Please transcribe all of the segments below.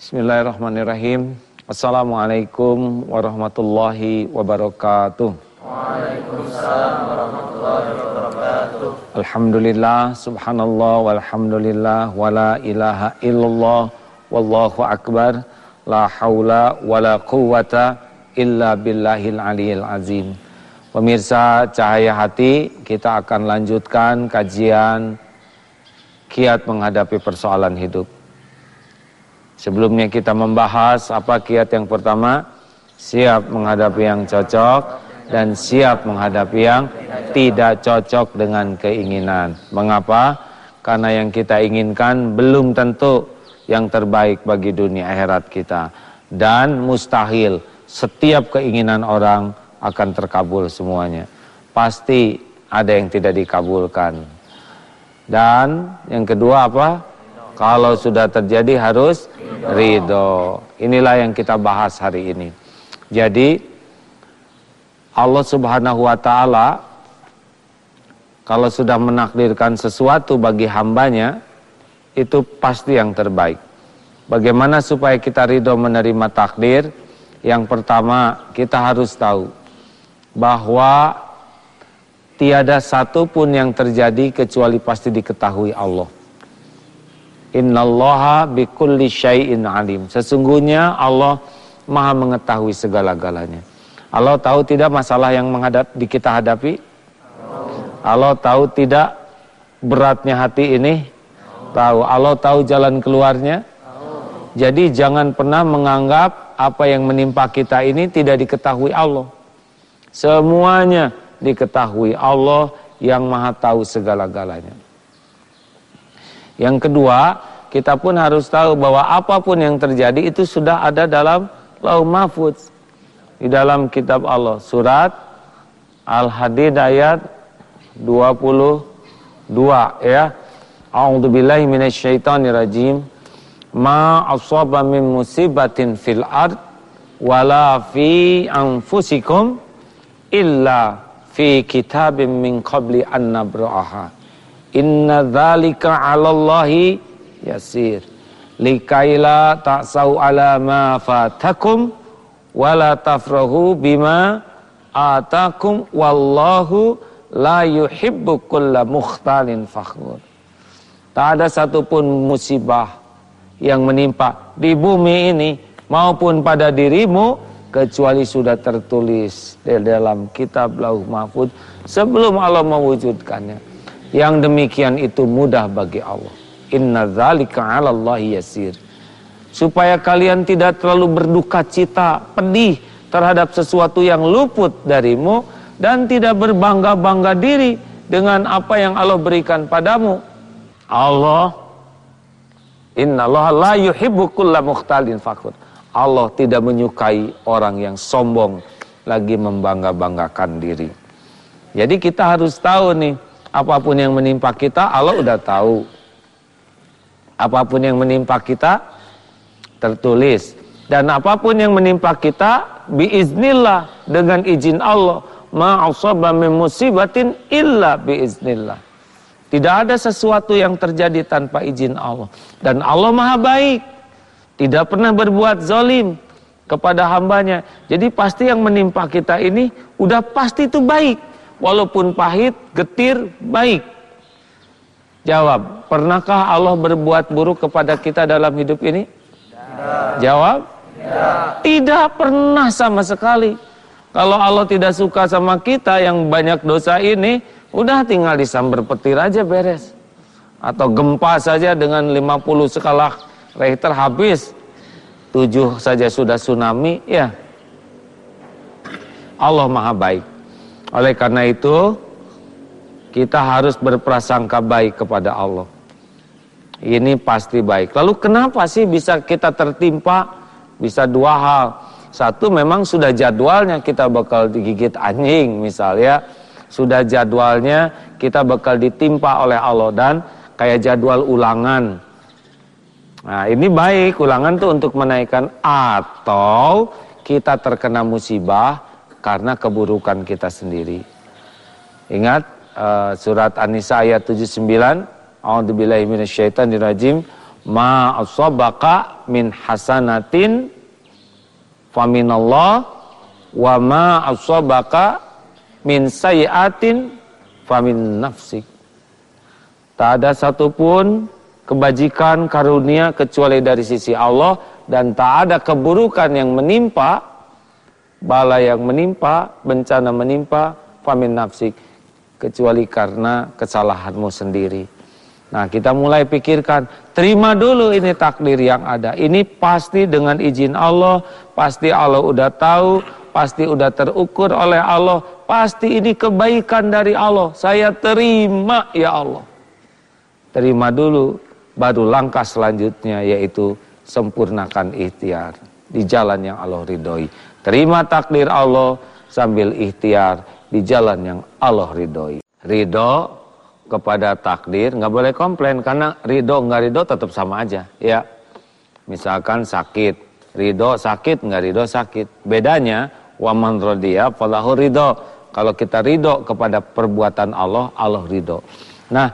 Bismillahirrahmanirrahim. Assalamualaikum warahmatullahi wabarakatuh. Waalaikumsalam warahmatullahi wabarakatuh. Alhamdulillah, subhanallah, walhamdulillah, wala ilaha illallah, wallahu akbar, la haula wala quwata illa billahil aliyil azim. Pemirsa Cahaya Hati, kita akan lanjutkan kajian kiat menghadapi persoalan hidup. Sebelumnya kita membahas apa kiat yang pertama, siap menghadapi yang cocok dan siap menghadapi yang tidak cocok dengan keinginan. Mengapa? Karena yang kita inginkan belum tentu yang terbaik bagi dunia akhirat kita dan mustahil setiap keinginan orang akan terkabul semuanya. Pasti ada yang tidak dikabulkan. Dan yang kedua apa? Kalau sudah terjadi harus ridho. Inilah yang kita bahas hari ini. Jadi Allah Subhanahu wa taala kalau sudah menakdirkan sesuatu bagi hambanya itu pasti yang terbaik. Bagaimana supaya kita ridho menerima takdir? Yang pertama kita harus tahu bahwa tiada satu pun yang terjadi kecuali pasti diketahui Allah. Innallaha bikulli syai'in alim. Sesungguhnya Allah Maha mengetahui segala-galanya. Allah tahu tidak masalah yang menghadap di kita hadapi? Allah tahu tidak beratnya hati ini? Tahu. Allah tahu jalan keluarnya? Jadi jangan pernah menganggap apa yang menimpa kita ini tidak diketahui Allah. Semuanya diketahui Allah yang Maha tahu segala-galanya. Yang kedua, kita pun harus tahu bahwa apa pun yang terjadi itu sudah ada dalam Lauh Mahfuz. Di dalam kitab Allah. Surat Al-Hadid ayat 22 ya. A'udzubillahi minasyaitonirrajim. Ma asaba min musibatin fil ard wala fi anfusikum illa fi kitabim min qabli an nabra'aha. Inna dzalika 'alallahi yasir. Likaila ta'sau ala ma fatakum wala tafrahu bima atakum wallahu la yuhibbu kulla mukhtalin fakhur. Tak ada satupun musibah yang menimpa di bumi ini maupun pada dirimu kecuali sudah tertulis di dalam kitab Lauh Mahfud sebelum Allah mewujudkannya. Yang demikian itu mudah bagi Allah. Inna dzalika 'ala Allah yasir. Supaya kalian tidak terlalu berduka cita, pedih terhadap sesuatu yang luput darimu dan tidak berbangga-bangga diri dengan apa yang Allah berikan padamu. Allah Inna Allah la yuhibbu kulla mukhtalin fakhur. Allah tidak menyukai orang yang sombong lagi membangga-banggakan diri. Jadi kita harus tahu nih, apa pun yang menimpa kita Allah udah tahu. Apa pun yang menimpa kita tertulis dan apa pun yang menimpa kita biiznillah dengan izin Allah ma asaba min musibatin illa biiznillah. Tidak ada sesuatu yang terjadi tanpa izin Allah dan Allah Maha baik. Tidak pernah berbuat zalim kepada hambanya. Jadi pasti yang menimpa kita ini udah pasti itu baik. Walaupun pahit, getir, baik. Jawab, pernahkah Allah berbuat buruk kepada kita dalam hidup ini? Tidak. Jawab? Tidak. Tidak pernah sama sekali. Kalau Allah tidak suka sama kita yang banyak dosa ini, udah tinggal disambar petir aja beres. Atau gempa saja dengan 50 skala Richter habis. 7 saja sudah tsunami, ya. Allah Maha baik. Oleh karena itu, kita harus berprasangka baik kepada Allah. Ini pasti baik. Lalu kenapa sih bisa kita tertimpa? Bisa dua hal. Satu memang sudah jadwalnya kita bakal digigit anjing misalnya. Sudah jadwalnya kita bakal ditimpa oleh Allah dan kayak jadwal ulangan. Nah ini baik ulangan tuh untuk menaikkan atau kita terkena musibah karena keburukan kita sendiri. Ingat uh, surat An-Nisa ayat 79 A'udzubillahi minasyaitonirrajim Ma asabaka min hasanatin faminallah wa ma asabaka min sayiatin famin nafsik. Tak ada satupun kebajikan karunia kecuali dari sisi Allah dan tak ada keburukan yang menimpa bala yang menimpa bencana menimpa famin nafsik kecuali karena kesalahanmu sendiri. Nah kita mulai pikirkan, terima dulu ini takdir yang ada. Ini pasti dengan izin Allah, pasti Allah udah tahu, pasti udah terukur oleh Allah, pasti ini kebaikan dari Allah. Saya terima ya Allah. Terima dulu, baru langkah selanjutnya yaitu sempurnakan ikhtiar di jalan yang Allah ridhoi. Terima takdir Allah sambil ikhtiar di jalan yang Allah ridhoi. Ridho kepada takdir nggak boleh komplain karena ridho nggak ridho tetap sama aja ya. Misalkan sakit ridho sakit nggak ridho sakit. Bedanya waman rodiya falahu ridho. Kalau kita ridho kepada perbuatan Allah Allah ridho. Nah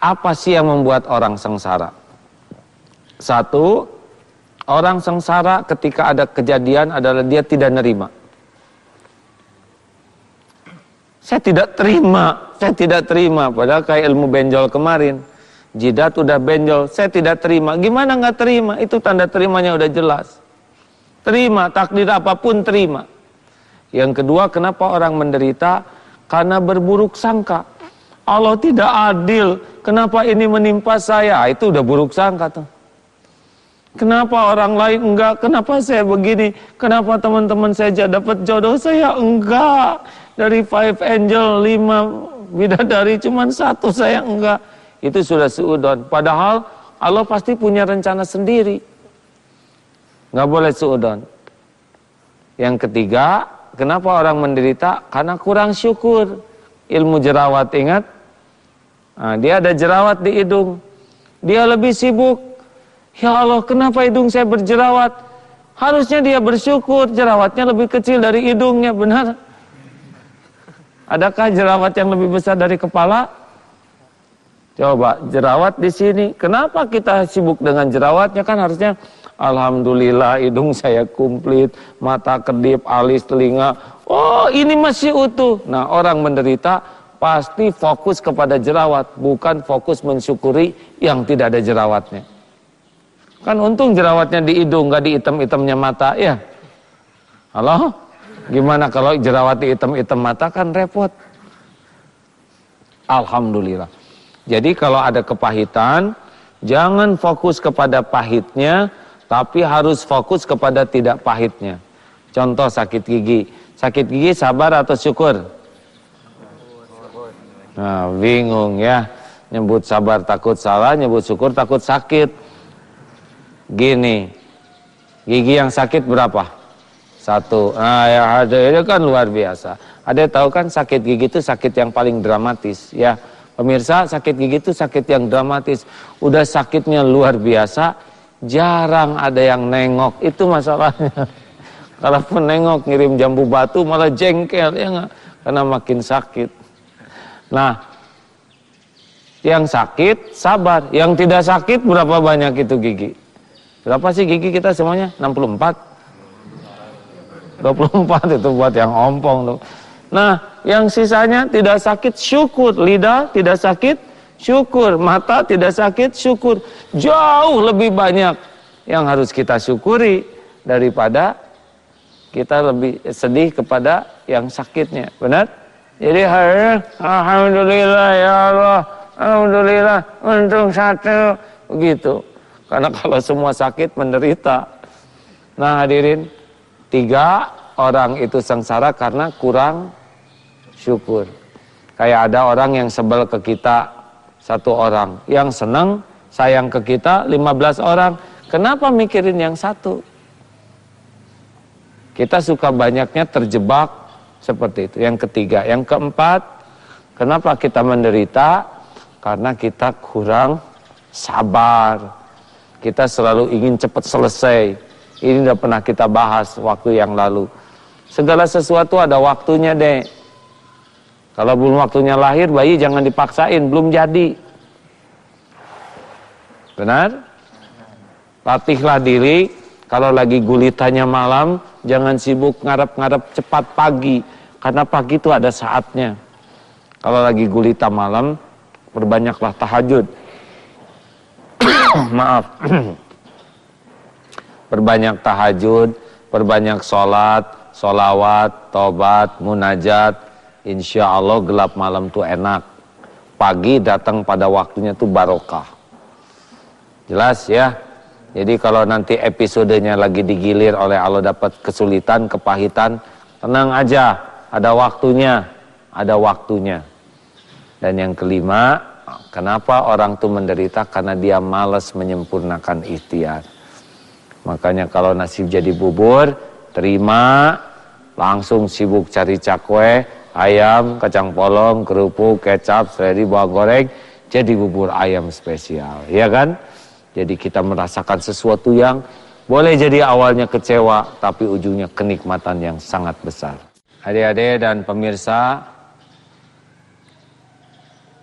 apa sih yang membuat orang sengsara? Satu orang sengsara ketika ada kejadian adalah dia tidak nerima saya tidak terima saya tidak terima, padahal kayak ilmu benjol kemarin. Jidat udah benjol, saya tidak terima. Gimana nggak terima? Itu tanda terimanya udah jelas. Terima, takdir apa pun terima. Yang kedua, kenapa orang menderita? Karena berburuk sangka. Allah tidak adil. Kenapa ini menimpa saya? Itu udah buruk sangka tuh. Kenapa orang lain enggak? Kenapa saya begini? Kenapa teman-teman saya dapat jodoh saya enggak? Dari five angel, lima bidadari cuma satu saya enggak. Itu sudah seudon. Padahal Allah pasti punya rencana sendiri. Nggak boleh seudon. Yang ketiga, kenapa orang menderita? Karena kurang syukur. Ilmu jerawat ingat? Nah, dia ada jerawat di hidung. Dia lebih sibuk. Ya Allah, kenapa hidung saya berjerawat? Harusnya dia bersyukur jerawatnya lebih kecil dari hidungnya, benar? Adakah jerawat yang lebih besar dari kepala? Coba jerawat di sini. Kenapa kita sibuk dengan jerawatnya? Kan harusnya Alhamdulillah hidung saya komplit, mata kedip, alis, telinga. Oh ini masih utuh. Nah orang menderita pasti fokus kepada jerawat, bukan fokus mensyukuri yang tidak ada jerawatnya. Kan untung jerawatnya di hidung, gak di item-itemnya mata, ya. Halo? Gimana kalau jerawat di hitam-hitam mata kan repot. Alhamdulillah. Jadi kalau ada kepahitan, jangan fokus kepada pahitnya, tapi harus fokus kepada tidak pahitnya. Contoh sakit gigi. Sakit gigi sabar atau syukur? Nah, bingung ya. Nyebut sabar takut salah, nyebut syukur takut sakit. Gini, gigi yang sakit berapa? Satu. Nah, ya ada itu kan luar biasa. Ada tahu kan sakit gigi itu sakit yang paling dramatis ya. Pemirsa, sakit gigi itu sakit yang dramatis. Udah sakitnya luar biasa, jarang ada yang nengok. Itu masalahnya. Kalaupun nengok ngirim jambu batu malah jengkel ya enggak? Karena makin sakit. Nah, yang sakit sabar, yang tidak sakit berapa banyak itu gigi? Berapa sih gigi kita semuanya? 64? 24 itu buat yang ompong tuh. Nah, yang sisanya tidak sakit syukur, lidah tidak sakit syukur, mata tidak sakit syukur. Jauh lebih banyak yang harus kita syukuri daripada kita lebih sedih kepada yang sakitnya. Benar? Jadi hari alhamdulillah ya Allah, alhamdulillah untung satu begitu. Karena kalau semua sakit menderita. Nah, hadirin, Tiga, orang itu sengsara karena kurang syukur. Kayak ada orang yang sebel ke kita satu orang, yang senang sayang ke kita 15 orang. Kenapa mikirin yang satu? Kita suka banyaknya terjebak seperti itu. Yang ketiga, yang keempat, kenapa kita menderita? Karena kita kurang sabar. Kita selalu ingin cepat selesai ini udah pernah kita bahas waktu yang lalu. Segala sesuatu ada waktunya deh. Kalau belum waktunya lahir, bayi jangan dipaksain, belum jadi. Benar? Latihlah diri, kalau lagi gulitannya malam, jangan sibuk ngarep-ngarep cepat pagi. Karena pagi itu ada saatnya. Kalau lagi gulita malam, perbanyaklah tahajud. Maaf. perbanyak tahajud, perbanyak sholat, sholawat, tobat, munajat. Insya Allah gelap malam tuh enak. Pagi datang pada waktunya tuh barokah. Jelas ya? Jadi kalau nanti episodenya lagi digilir oleh Allah dapat kesulitan, kepahitan, tenang aja, ada waktunya, ada waktunya. Dan yang kelima, kenapa orang itu menderita? Karena dia malas menyempurnakan ikhtiar. Makanya kalau nasib jadi bubur, terima, langsung sibuk cari cakwe, ayam, kacang polong, kerupuk, kecap, seledri, bawang goreng, jadi bubur ayam spesial, ya kan? Jadi kita merasakan sesuatu yang boleh jadi awalnya kecewa, tapi ujungnya kenikmatan yang sangat besar. Adik-adik dan pemirsa,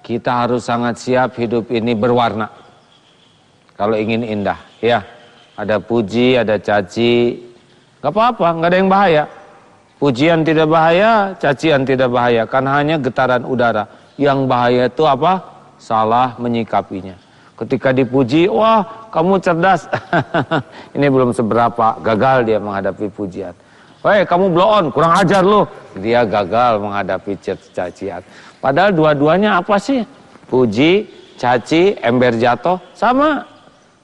kita harus sangat siap hidup ini berwarna. Kalau ingin indah, ya. Ada puji, ada caci, nggak apa-apa, nggak ada yang bahaya. Pujian tidak bahaya, cacian tidak bahaya, karena hanya getaran udara. Yang bahaya itu apa? Salah menyikapinya. Ketika dipuji, wah kamu cerdas. Ini belum seberapa, gagal dia menghadapi pujian. Hei kamu blow on, kurang ajar loh. Dia gagal menghadapi cacian. Padahal dua-duanya apa sih? Puji, caci, ember jatuh, sama.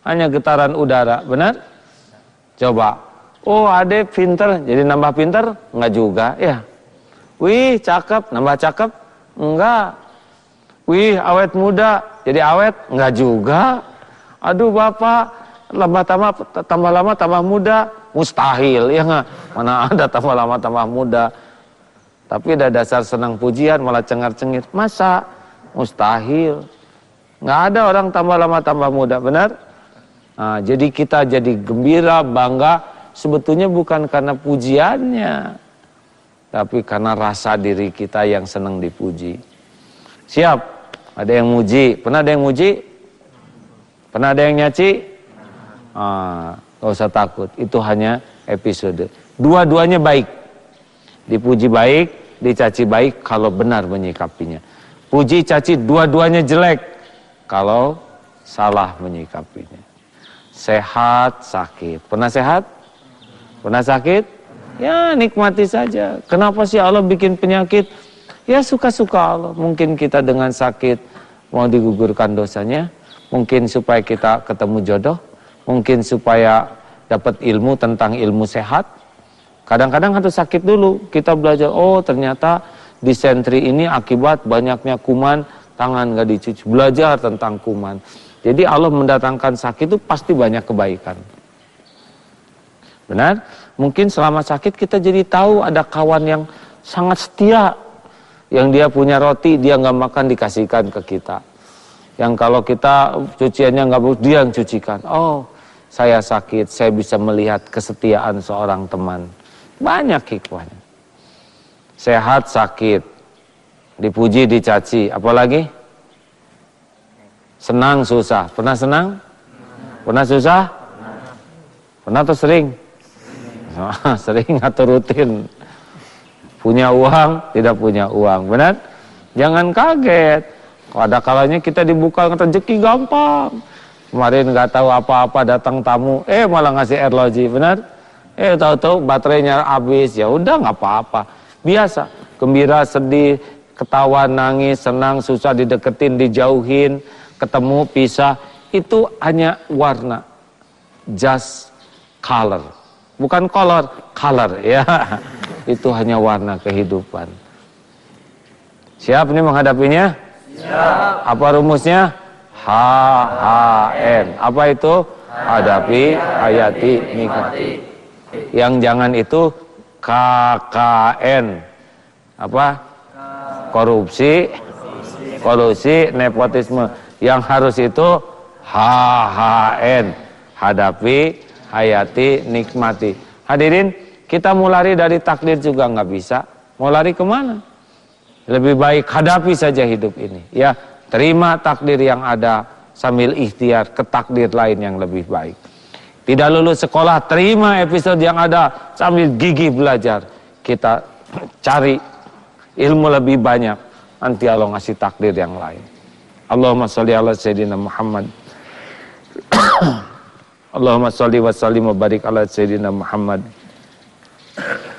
Hanya getaran udara, benar? Coba. Oh adek pinter, jadi nambah pinter? Enggak juga, ya. Wih cakep, nambah cakep? Enggak. Wih awet muda, jadi awet? Enggak juga. Aduh bapak, lama tambah, tambah lama tambah muda? Mustahil, ya enggak? Mana ada tambah lama tambah muda? Tapi ada dasar senang pujian malah cengar-cengir. Masa? Mustahil. Nggak ada orang tambah lama tambah muda, benar? Nah, jadi kita jadi gembira, bangga. Sebetulnya bukan karena pujiannya. Tapi karena rasa diri kita yang senang dipuji. Siap? Ada yang muji? Pernah ada yang muji? Pernah ada yang nyaci? Ah, gak usah takut. Itu hanya episode. Dua-duanya baik. Dipuji baik, dicaci baik kalau benar menyikapinya. Puji caci dua-duanya jelek kalau salah menyikapinya. Sehat, sakit. Pernah sehat? Pernah sakit? Ya nikmati saja. Kenapa sih Allah bikin penyakit? Ya suka-suka Allah. Mungkin kita dengan sakit mau digugurkan dosanya. Mungkin supaya kita ketemu jodoh. Mungkin supaya dapat ilmu tentang ilmu sehat Kadang-kadang harus sakit dulu. Kita belajar, oh ternyata disentri ini akibat banyaknya kuman, tangan gak dicuci. Belajar tentang kuman. Jadi Allah mendatangkan sakit itu pasti banyak kebaikan. Benar? Mungkin selama sakit kita jadi tahu ada kawan yang sangat setia. Yang dia punya roti, dia nggak makan dikasihkan ke kita. Yang kalau kita cuciannya nggak bagus, dia yang cucikan. Oh, saya sakit, saya bisa melihat kesetiaan seorang teman. Banyak hikmahnya. Sehat, sakit. Dipuji, dicaci. Apalagi? Senang, susah. Pernah senang? Pernah susah? Pernah atau sering? sering atau rutin? Punya uang, tidak punya uang. Benar? Jangan kaget. Kalau ada kalanya kita dibuka rezeki gampang. Kemarin nggak tahu apa-apa datang tamu, eh malah ngasih air logi, benar? Eh tahu-tahu baterainya habis, ya udah nggak apa-apa. Biasa, gembira, sedih, ketawa, nangis, senang, susah dideketin, dijauhin, ketemu, pisah, itu hanya warna. Just color. Bukan color, color ya. Itu hanya warna kehidupan. Siap nih menghadapinya? Siap. Apa rumusnya? H H N. Apa itu? Hadapi, hayati, nikmati. Yang jangan itu KKN. Apa? Korupsi, kolusi, nepotisme. Yang harus itu HHN. Hadapi, hayati, nikmati. Hadirin, kita mau lari dari takdir juga nggak bisa. Mau lari ke mana? Lebih baik hadapi saja hidup ini. Ya, terima takdir yang ada sambil ikhtiar ke takdir lain yang lebih baik. Tidak lulus sekolah, terima episode yang ada sambil gigih belajar. Kita cari ilmu lebih banyak. Nanti Allah ngasih takdir yang lain. Allahumma salli ala Sayyidina Muhammad. Allahumma salli wa sallim wa barik ala Sayyidina Muhammad.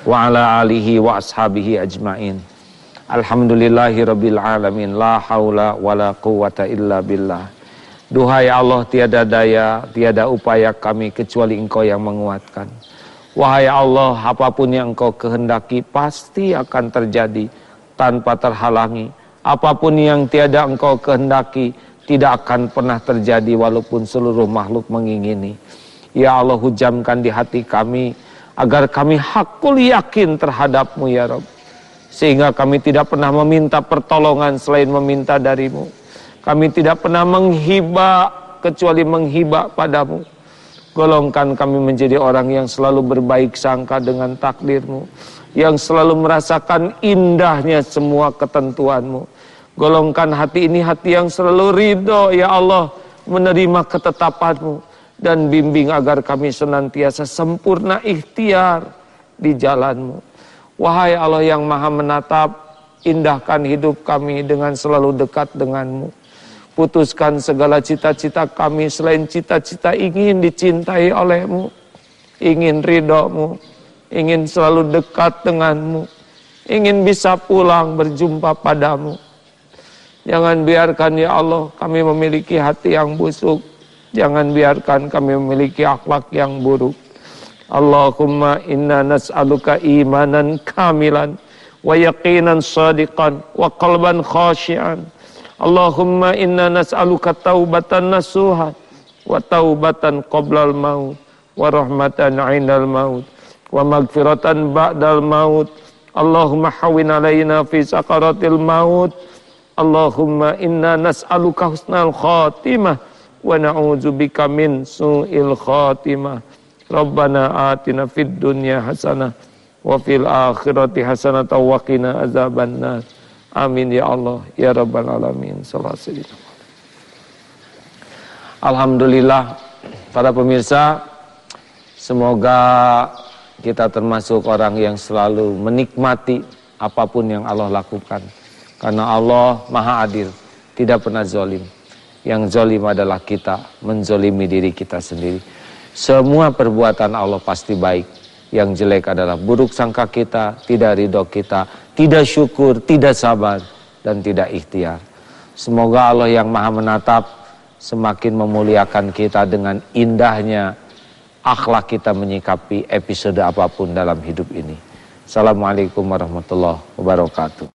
Wa ala alihi wa ashabihi ajma'in. Alhamdulillahi rabbil alamin. La hawla wa la quwata illa billah. Duhai Allah tiada daya, tiada upaya kami kecuali engkau yang menguatkan. Wahai Allah, apa pun yang engkau kehendaki pasti akan terjadi tanpa terhalangi. Apa pun yang tiada engkau kehendaki tidak akan pernah terjadi walaupun seluruh makhluk mengingini. Ya Allah hujamkan di hati kami agar kami hakul yakin terhadapmu ya Rabb. Sehingga kami tidak pernah meminta pertolongan selain meminta darimu. Kami tidak pernah menghibah kecuali menghibah padamu. Golongkan kami menjadi orang yang selalu berbaik sangka dengan takdirmu. Yang selalu merasakan indahnya semua ketentuanmu. Golongkan hati ini hati yang selalu ridho ya Allah menerima ketetapanmu. Dan bimbing agar kami senantiasa sempurna ikhtiar di jalanmu. Wahai Allah yang maha menatap, indahkan hidup kami dengan selalu dekat denganmu. Putuskan segala cita-cita kami selain cita-cita ingin dicintai olehmu. Ingin ridhomu. Ingin selalu dekat denganmu. Ingin bisa pulang berjumpa padamu. Jangan biarkan ya Allah kami memiliki hati yang busuk. Jangan biarkan kami memiliki akhlak yang buruk. Allahumma inna nas'aluka imanan kamilan wa yaqinan sadiqan wa qalban khashian Allahumma inna nas'aluka taubatan nasuha wa taubatan qoblal maut wa rahmatan 'indal maut wa magfiratan ba'dal maut Allahumma hawin alaina fi sakaratil maut Allahumma inna nas'aluka husnal khatimah wa na'udzubika min su'il khatimah Rabbana atina fid dunya hasanah wa fil akhirati hasanah wa qina azabannar Amin ya Allah, ya Rabbal Alamin. Alhamdulillah, para pemirsa, semoga kita termasuk orang yang selalu menikmati apa pun yang Allah lakukan. Karena Allah maha adil, tidak pernah zolim. Yang zolim adalah kita, menzolimi diri kita sendiri. Semua perbuatan Allah pasti baik yang jelek adalah buruk sangka kita, tidak ridho kita, tidak syukur, tidak sabar, dan tidak ikhtiar. Semoga Allah yang maha menatap semakin memuliakan kita dengan indahnya akhlak kita menyikapi episode apa pun dalam hidup ini. Assalamualaikum warahmatullahi wabarakatuh.